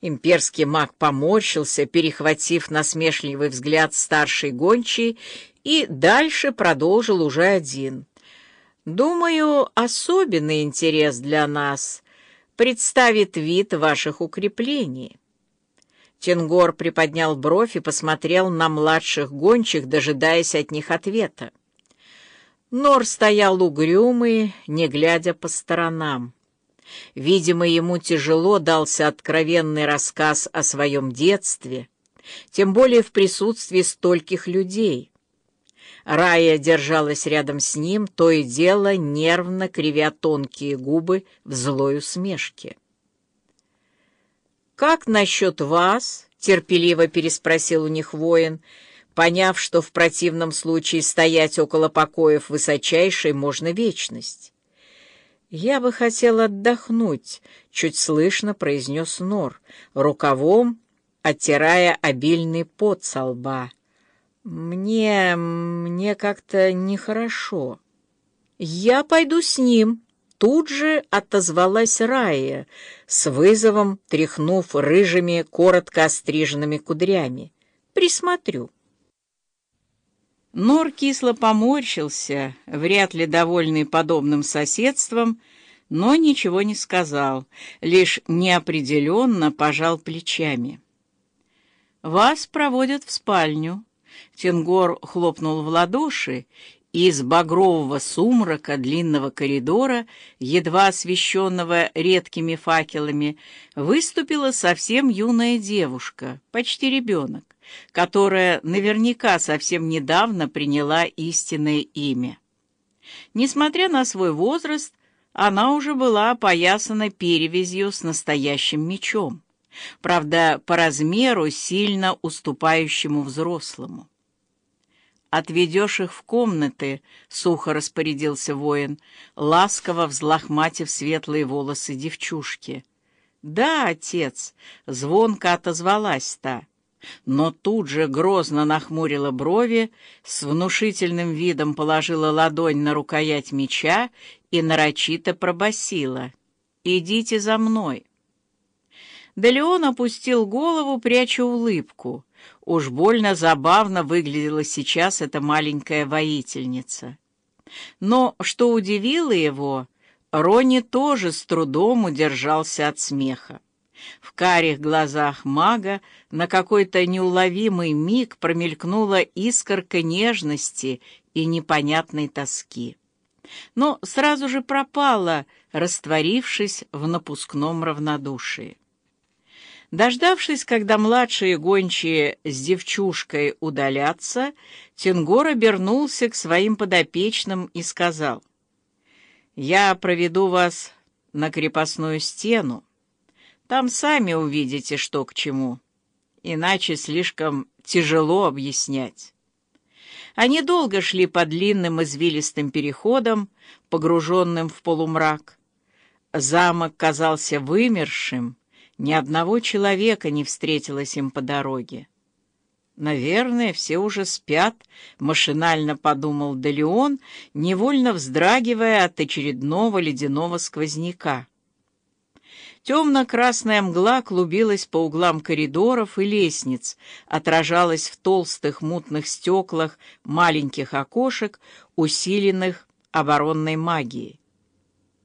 Имперский маг поморщился, перехватив насмешливый взгляд старшей гончей, и дальше продолжил уже один. «Думаю, особенный интерес для нас представит вид ваших укреплений». Тенгор приподнял бровь и посмотрел на младших гончих, дожидаясь от них ответа. Нор стоял угрюмый, не глядя по сторонам. Видимо, ему тяжело дался откровенный рассказ о своем детстве, тем более в присутствии стольких людей. Рая держалась рядом с ним, то и дело нервно кривя тонкие губы в злой усмешке. «Как насчет вас?» — терпеливо переспросил у них воин, поняв, что в противном случае стоять около покоев высочайшей можно вечность. «Я бы хотел отдохнуть», — чуть слышно произнес Нор, рукавом оттирая обильный пот со лба. «Мне... мне как-то нехорошо». «Я пойду с ним», — тут же отозвалась Рая, с вызовом тряхнув рыжими, коротко остриженными кудрями. «Присмотрю». Нор кисло поморщился, вряд ли довольный подобным соседством, но ничего не сказал, лишь неопределенно пожал плечами. «Вас проводят в спальню». Тенгор хлопнул в ладоши, и из багрового сумрака длинного коридора, едва освещенного редкими факелами, выступила совсем юная девушка, почти ребенок которая наверняка совсем недавно приняла истинное имя. Несмотря на свой возраст, она уже была опоясана перевязью с настоящим мечом, правда, по размеру сильно уступающему взрослому. «Отведешь их в комнаты», — сухо распорядился воин, ласково взлохматив светлые волосы девчушки. «Да, отец», — звонко отозвалась та, — но тут же грозно нахмурила брови, с внушительным видом положила ладонь на рукоять меча и нарочито пробасила: «Идите за мной». Да опустил голову, пряча улыбку. Уж больно забавно выглядела сейчас эта маленькая воительница. Но, что удивило его, Рони тоже с трудом удержался от смеха. В карих глазах мага на какой-то неуловимый миг промелькнула искорка нежности и непонятной тоски. Но сразу же пропала, растворившись в напускном равнодушии. Дождавшись, когда младшие гончие с девчушкой удалятся, Тенгор обернулся к своим подопечным и сказал, «Я проведу вас на крепостную стену, там сами увидите, что к чему. Иначе слишком тяжело объяснять. Они долго шли по длинным извилистым переходам, погруженным в полумрак. Замок казался вымершим, ни одного человека не встретилось им по дороге. «Наверное, все уже спят», — машинально подумал Делеон, невольно вздрагивая от очередного ледяного сквозняка. Темно-красная мгла клубилась по углам коридоров и лестниц, отражалась в толстых мутных стеклах маленьких окошек, усиленных оборонной магией.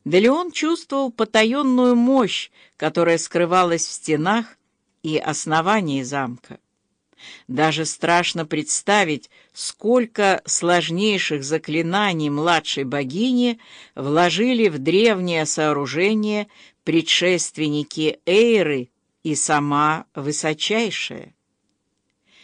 Да чувствовал потаенную мощь, которая скрывалась в стенах и основании замка. Даже страшно представить, сколько сложнейших заклинаний младшей богини вложили в древнее сооружение предшественники Эйры и сама высочайшая.